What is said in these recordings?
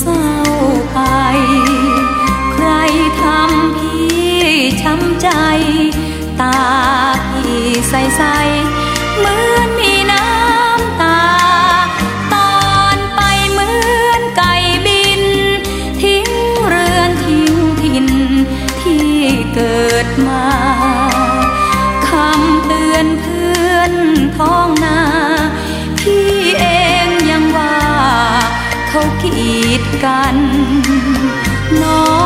เศร้าไป ใครทำพี่ช้ำใจ ตาพี่ใสใสเหมือนมีน้ำตา ตอนไปเหมือนไก่บิน ทิ้งเรือนทิ้งถิ่นที่เกิดมาคำเตือนเพื่อนท้องนา พี่เองยังว่าเขากี่ ดกันน้อง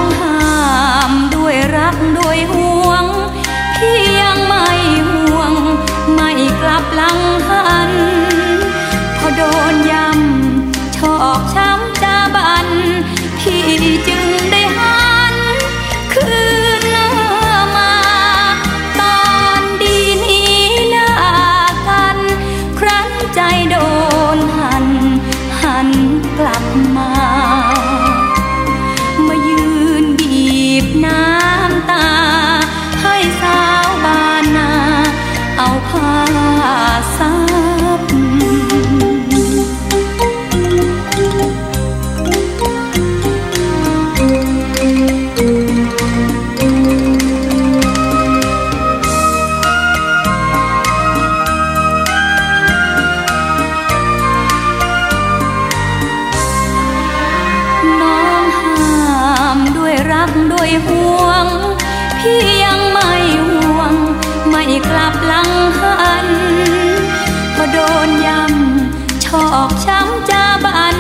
หลังหันพอโดนย้ำชอกช้ำจาบัน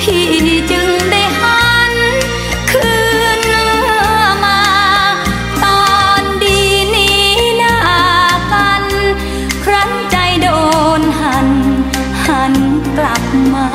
พี่จึงได้หัน คืนมา ตอนดีนี้หน้ากัน ครั้นใจโดนหัน หันกลับมา